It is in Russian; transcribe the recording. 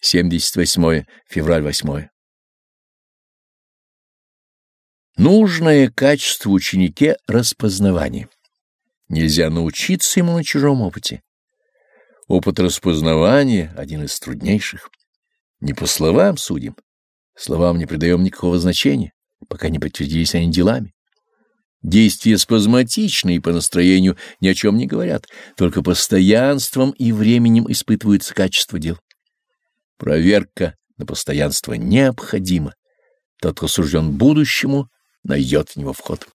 78 февраль 8. Нужное качество ученике — распознавание. Нельзя научиться ему на чужом опыте. Опыт распознавания — один из труднейших. Не по словам судим, словам не придаем никакого значения, пока не подтвердились они делами. Действия спазматичны и по настроению ни о чем не говорят, только постоянством и временем испытываются качество дел. Проверка на постоянство необходима. Тот, кто сужден будущему, найдет в него вход.